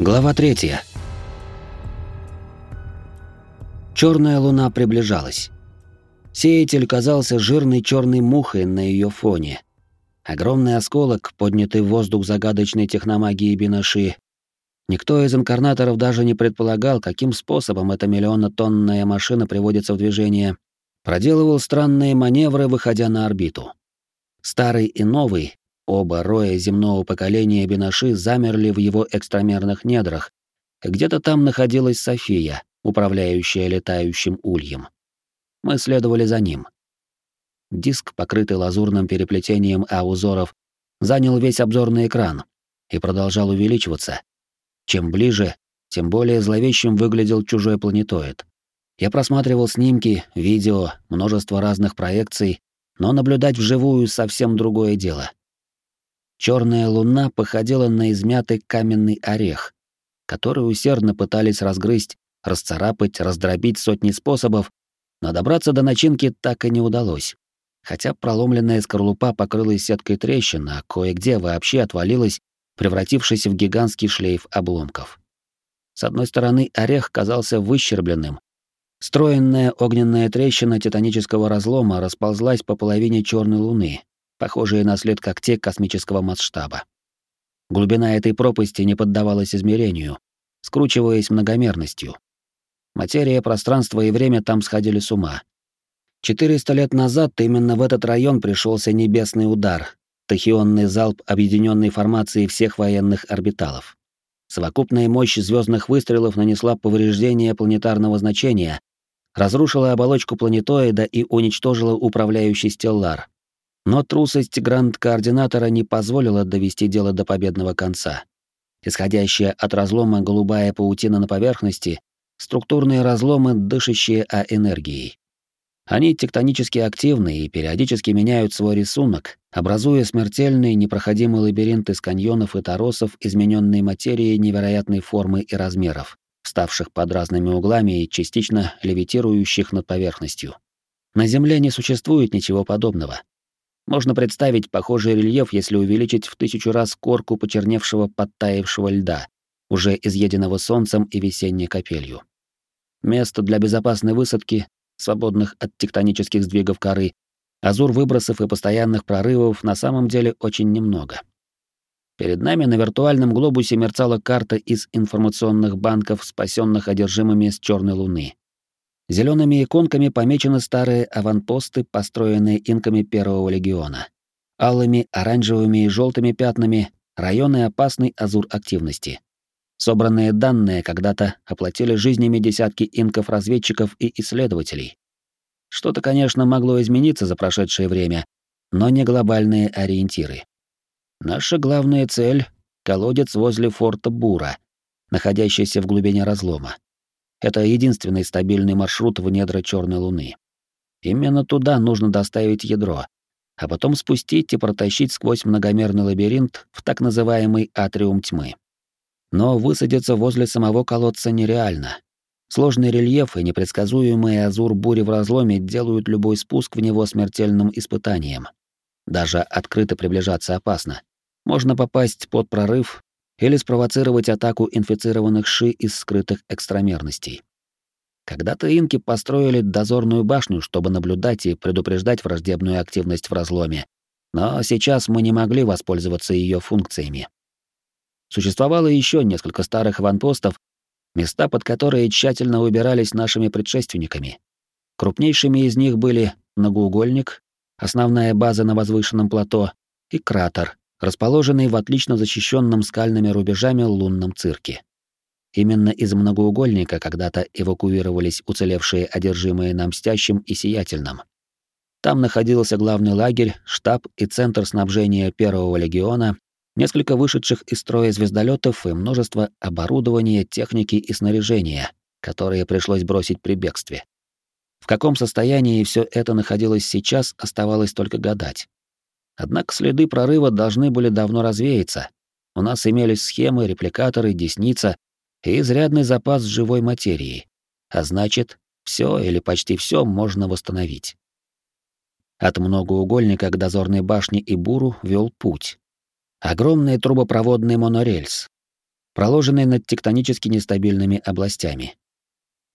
Глава третья. Черная луна приближалась. Сеятель казался жирной черной мухой на ее фоне. Огромный осколок, поднятый в воздух загадочной техномагии Бинаши. Никто из инкарнаторов даже не предполагал, каким способом эта миллионотонная машина приводится в движение. Проделывал странные маневры, выходя на орбиту. Старый и новый, Оба роя земного поколения Бинаши замерли в его экстрамерных недрах. Где-то там находилась София, управляющая летающим ульем. Мы следовали за ним. Диск, покрытый лазурным переплетением аузоров, занял весь обзорный экран и продолжал увеличиваться. Чем ближе, тем более зловещим выглядел чужой планетоид. Я просматривал снимки, видео, множество разных проекций, но наблюдать вживую совсем другое дело. Черная луна походила на измятый каменный орех, который усердно пытались разгрызть, расцарапать, раздробить сотни способов, но добраться до начинки так и не удалось. Хотя проломленная скорлупа покрылась сеткой трещин, а кое-где вообще отвалилась, превратившись в гигантский шлейф обломков. С одной стороны, орех казался выщербленным. Строенная огненная трещина титанического разлома расползлась по половине черной луны, похожие на след когтей космического масштаба. Глубина этой пропасти не поддавалась измерению, скручиваясь многомерностью. Материя, пространство и время там сходили с ума. 400 лет назад именно в этот район пришелся небесный удар, тахионный залп объединенной формации всех военных орбиталов. Совокупная мощь звездных выстрелов нанесла повреждения планетарного значения, разрушила оболочку планетоида и уничтожила управляющий стеллар, но трусость гранд-координатора не позволила довести дело до победного конца. Исходящая от разлома голубая паутина на поверхности — структурные разломы, дышащие о энергией. Они тектонически активны и периодически меняют свой рисунок, образуя смертельный непроходимый лабиринт из каньонов и торосов измененной материи невероятной формы и размеров, вставших под разными углами и частично левитирующих над поверхностью. На Земле не существует ничего подобного. Можно представить похожий рельеф, если увеличить в тысячу раз корку почерневшего подтаявшего льда, уже изъеденного солнцем и весенней капелью. Место для безопасной высадки, свободных от тектонических сдвигов коры, азур выбросов и постоянных прорывов на самом деле очень немного. Перед нами на виртуальном глобусе мерцала карта из информационных банков, спасенных одержимыми с черной луны. Зелеными иконками помечены старые аванпосты, построенные инками Первого легиона. Алыми, оранжевыми и желтыми пятнами — районы опасной азур активности. Собранные данные когда-то оплатили жизнями десятки инков-разведчиков и исследователей. Что-то, конечно, могло измениться за прошедшее время, но не глобальные ориентиры. Наша главная цель — колодец возле форта Бура, находящийся в глубине разлома. Это единственный стабильный маршрут в недра Черной Луны. Именно туда нужно доставить ядро, а потом спустить и протащить сквозь многомерный лабиринт в так называемый атриум тьмы. Но высадиться возле самого колодца нереально. Сложный рельеф и непредсказуемый азур бури в разломе делают любой спуск в него смертельным испытанием. Даже открыто приближаться опасно. Можно попасть под прорыв или спровоцировать атаку инфицированных ши из скрытых экстрамерностей. Когда-то инки построили дозорную башню, чтобы наблюдать и предупреждать враждебную активность в разломе, но сейчас мы не могли воспользоваться ее функциями. Существовало еще несколько старых аванпостов, места под которые тщательно выбирались нашими предшественниками. Крупнейшими из них были многоугольник, основная база на возвышенном плато, и кратер, расположенный в отлично защищенном скальными рубежами лунном цирке. Именно из многоугольника когда-то эвакуировались уцелевшие одержимые нам мстящим и сиятельным. Там находился главный лагерь, штаб и центр снабжения Первого легиона, несколько вышедших из строя звездолетов и множество оборудования, техники и снаряжения, которые пришлось бросить при бегстве. В каком состоянии все это находилось сейчас, оставалось только гадать. Однако следы прорыва должны были давно развеяться. У нас имелись схемы, репликаторы, десница и изрядный запас живой материи. А значит, все или почти все можно восстановить. От многоугольника к дозорной башне и буру вел путь. Огромный трубопроводный монорельс. проложенный над тектонически нестабильными областями.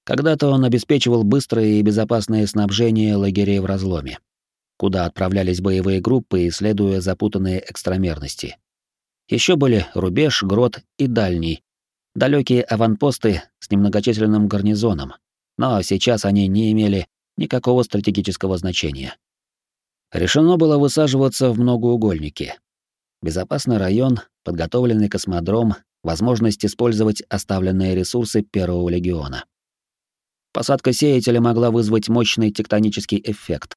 Когда-то он обеспечивал быстрое и безопасное снабжение лагерей в разломе, куда отправлялись боевые группы, исследуя запутанные экстрамерности. Еще были рубеж, грот и дальний, далекие аванпосты с немногочисленным гарнизоном, но сейчас они не имели никакого стратегического значения. Решено было высаживаться в многоугольники. Безопасный район, подготовленный космодром, возможность использовать оставленные ресурсы Первого легиона. Посадка сеятеля могла вызвать мощный тектонический эффект.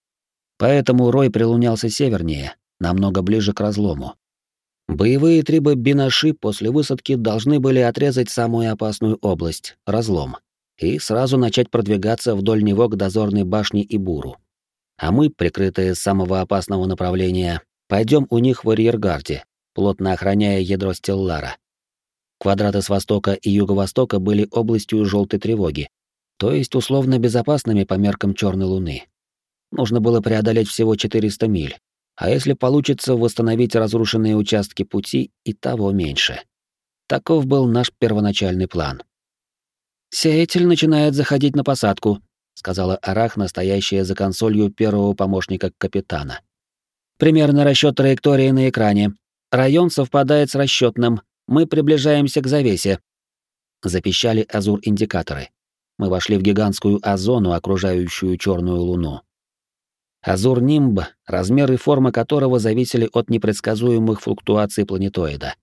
Поэтому Рой прилунялся севернее, намного ближе к разлому. Боевые трибы Бинаши после высадки должны были отрезать самую опасную область — разлом, и сразу начать продвигаться вдоль него к дозорной башне и буру. А мы, прикрытые с самого опасного направления, пойдем у них в арьергарде, плотно охраняя ядро Стеллара. Квадраты с востока и юго-востока были областью желтой тревоги, то есть условно безопасными по меркам черной луны. Нужно было преодолеть всего 400 миль, а если получится восстановить разрушенные участки пути, и того меньше. Таков был наш первоначальный план. «Сеятель начинает заходить на посадку», — сказала Арах, настоящая за консолью первого помощника капитана. «Примерно расчет траектории на экране. Район совпадает с расчетным. Мы приближаемся к завесе». Запищали азур-индикаторы мы вошли в гигантскую озону, окружающую черную луну. Азур-нимб, размер и форма которого зависели от непредсказуемых флуктуаций планетоида.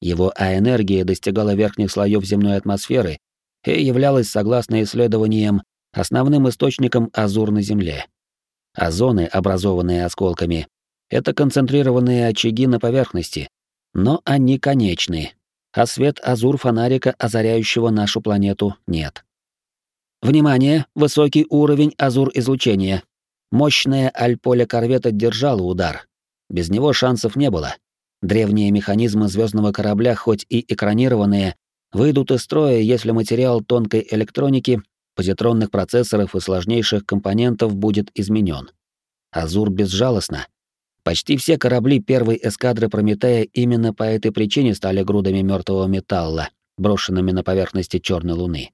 Его А-энергия достигала верхних слоев земной атмосферы и являлась, согласно исследованиям, основным источником азур на Земле. Озоны, образованные осколками, это концентрированные очаги на поверхности, но они конечны, а свет азур фонарика, озаряющего нашу планету, нет. Внимание, высокий уровень азур-излучения. Мощное альполе корвета держало удар. Без него шансов не было. Древние механизмы звездного корабля, хоть и экранированные, выйдут из строя, если материал тонкой электроники, позитронных процессоров и сложнейших компонентов будет изменен. Азур безжалостно. Почти все корабли первой эскадры Прометея именно по этой причине стали грудами мертвого металла, брошенными на поверхности черной луны.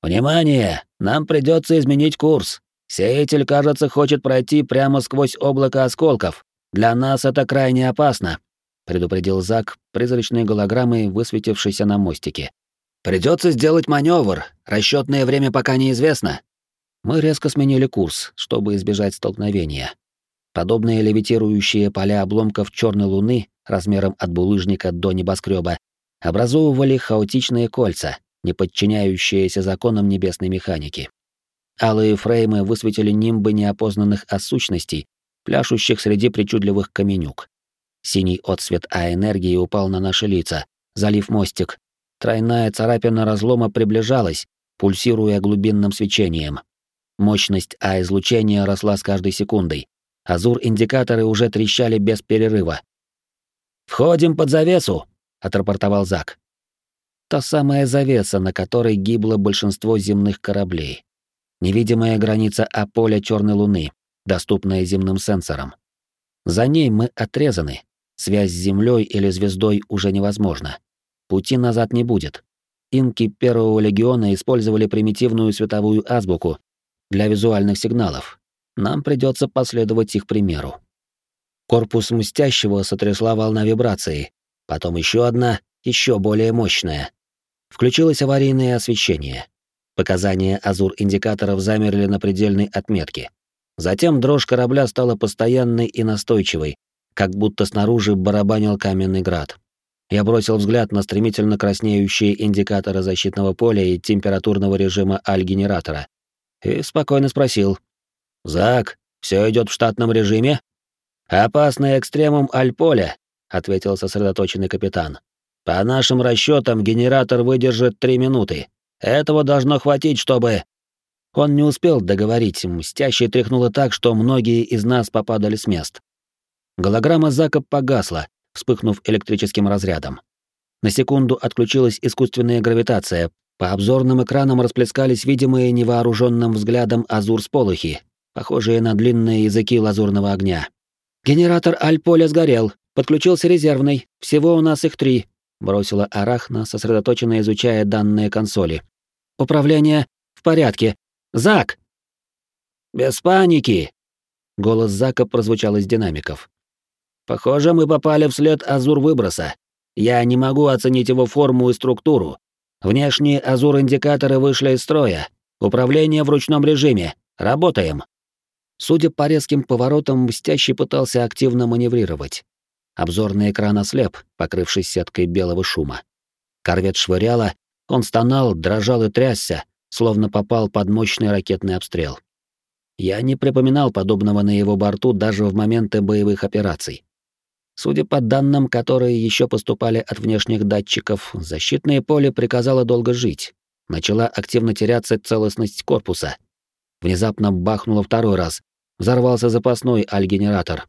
«Внимание! Нам придется изменить курс. Сеятель, кажется, хочет пройти прямо сквозь облако осколков. Для нас это крайне опасно», — предупредил Зак, призрачной голограммой, высветившейся на мостике. «Придется сделать маневр. Расчетное время пока неизвестно». Мы резко сменили курс, чтобы избежать столкновения. Подобные левитирующие поля обломков черной луны размером от булыжника до небоскреба образовывали хаотичные кольца, не подчиняющиеся законам небесной механики. Алые фреймы высветили нимбы неопознанных осущностей, пляшущих среди причудливых каменюк. Синий отсвет А-энергии упал на наши лица, залив мостик. Тройная царапина разлома приближалась, пульсируя глубинным свечением. Мощность А-излучения росла с каждой секундой. Азур-индикаторы уже трещали без перерыва. «Входим под завесу!» — отрапортовал Зак. Та самая завеса, на которой гибло большинство земных кораблей. Невидимая граница Аполя Черной Луны, доступная земным сенсорам. За ней мы отрезаны. Связь с Землей или звездой уже невозможна. Пути назад не будет. Инки Первого Легиона использовали примитивную световую азбуку для визуальных сигналов. Нам придется последовать их примеру. Корпус мстящего сотрясла волна вибрации, потом еще одна, еще более мощная. Включилось аварийное освещение. Показания азур-индикаторов замерли на предельной отметке. Затем дрожь корабля стала постоянной и настойчивой, как будто снаружи барабанил каменный град. Я бросил взгляд на стремительно краснеющие индикаторы защитного поля и температурного режима аль-генератора и спокойно спросил. «Зак, все идет в штатном режиме?» «Опасный экстремум аль-поля», — ответил сосредоточенный капитан. По нашим расчетам, генератор выдержит три минуты. Этого должно хватить, чтобы...» Он не успел договорить, мстящий тряхнуло так, что многие из нас попадали с мест. Голограмма Зака погасла, вспыхнув электрическим разрядом. На секунду отключилась искусственная гравитация, по обзорным экранам расплескались видимые невооруженным взглядом азур-сполохи, похожие на длинные языки лазурного огня. «Генератор Аль-Поля сгорел, подключился резервный, всего у нас их три», бросила Арахна, сосредоточенно изучая данные консоли. «Управление в порядке. Зак!» «Без паники!» Голос Зака прозвучал из динамиков. «Похоже, мы попали в след Азур-выброса. Я не могу оценить его форму и структуру. Внешние Азур-индикаторы вышли из строя. Управление в ручном режиме. Работаем!» Судя по резким поворотам, Мстящий пытался активно маневрировать. Обзорный экран ослеп, покрывшись сеткой белого шума. Корвет швыряло, он стонал, дрожал и трясся, словно попал под мощный ракетный обстрел. Я не припоминал подобного на его борту даже в моменты боевых операций. Судя по данным, которые еще поступали от внешних датчиков, защитное поле приказало долго жить. Начала активно теряться целостность корпуса. Внезапно бахнуло второй раз, взорвался запасной аль-генератор.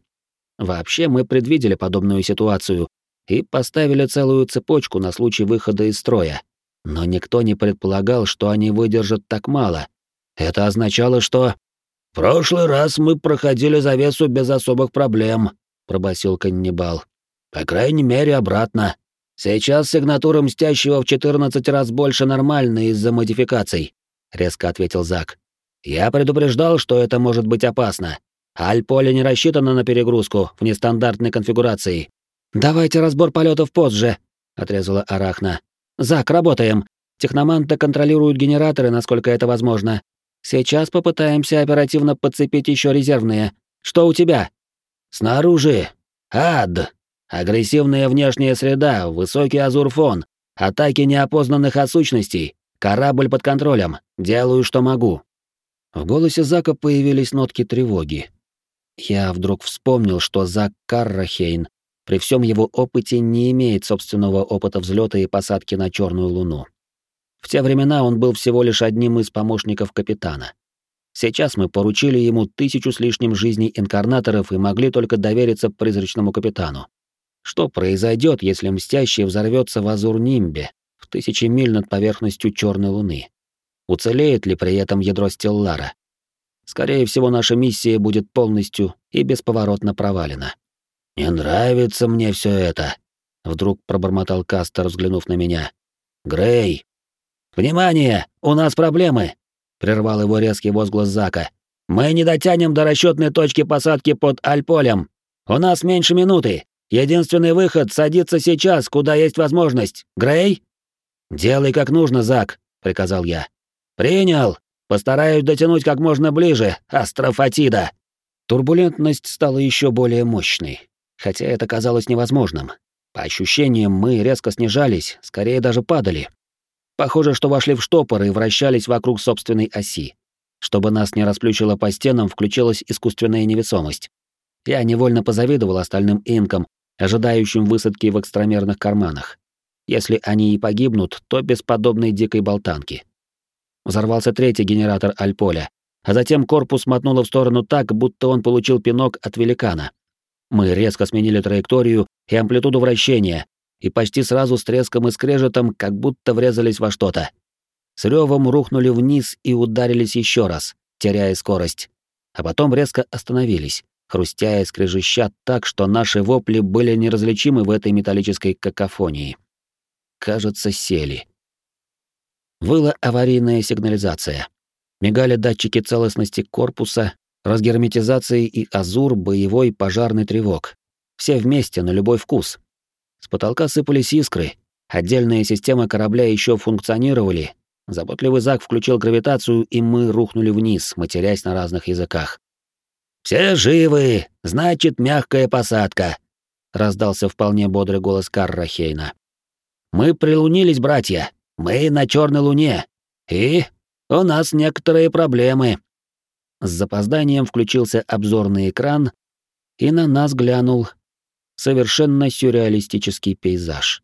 Вообще мы предвидели подобную ситуацию и поставили целую цепочку на случай выхода из строя. Но никто не предполагал, что они выдержат так мало. Это означало, что... «В прошлый раз мы проходили завесу без особых проблем», — пробасил каннибал. «По крайней мере, обратно. Сейчас сигнатура Мстящего в 14 раз больше нормальной из-за модификаций», — резко ответил Зак. Я предупреждал, что это может быть опасно. Аль-поле не рассчитано на перегрузку в нестандартной конфигурации. Давайте разбор полетов позже, отрезала Арахна. Зак, работаем. Техноманты контролируют генераторы, насколько это возможно. Сейчас попытаемся оперативно подцепить еще резервные. Что у тебя? Снаружи. Ад. Агрессивная внешняя среда, высокий азурфон, атаки неопознанных осущностей, корабль под контролем. Делаю, что могу. В голосе Зака появились нотки тревоги. Я вдруг вспомнил, что Зак Каррахейн при всем его опыте не имеет собственного опыта взлета и посадки на Черную Луну. В те времена он был всего лишь одним из помощников капитана. Сейчас мы поручили ему тысячу с лишним жизней инкарнаторов и могли только довериться призрачному капитану. Что произойдет, если мстящий взорвется в Азур-Нимбе, в тысячи миль над поверхностью Черной Луны? Уцелеет ли при этом ядро Стеллара? Скорее всего, наша миссия будет полностью и бесповоротно провалена. «Не нравится мне все это», — вдруг пробормотал Кастер, взглянув на меня. «Грей!» «Внимание! У нас проблемы!» — прервал его резкий возглас Зака. «Мы не дотянем до расчетной точки посадки под Альполем. У нас меньше минуты. Единственный выход — садиться сейчас, куда есть возможность. Грей?» «Делай как нужно, Зак», — приказал я. «Принял! Постараюсь дотянуть как можно ближе, астрофатида!» Турбулентность стала еще более мощной, хотя это казалось невозможным. По ощущениям, мы резко снижались, скорее даже падали. Похоже, что вошли в штопор и вращались вокруг собственной оси. Чтобы нас не расплющило по стенам, включилась искусственная невесомость. Я невольно позавидовал остальным инкам, ожидающим высадки в экстрамерных карманах. Если они и погибнут, то без подобной дикой болтанки. Взорвался третий генератор Альполя, а затем корпус мотнуло в сторону так, будто он получил пинок от великана. Мы резко сменили траекторию и амплитуду вращения, и почти сразу с треском и скрежетом, как будто врезались во что-то. С ревом рухнули вниз и ударились еще раз, теряя скорость. А потом резко остановились, хрустя и скрежеща так, что наши вопли были неразличимы в этой металлической какофонии. Кажется, сели. Выла аварийная сигнализация. Мигали датчики целостности корпуса, разгерметизации и азур, боевой, пожарный тревог. Все вместе, на любой вкус. С потолка сыпались искры, отдельные системы корабля еще функционировали. Заботливый Зак включил гравитацию, и мы рухнули вниз, матерясь на разных языках. «Все живы! Значит, мягкая посадка!» — раздался вполне бодрый голос Карра Хейна. «Мы прилунились, братья! Мы на Черной Луне. И у нас некоторые проблемы. С запозданием включился обзорный экран, и на нас глянул совершенно сюрреалистический пейзаж.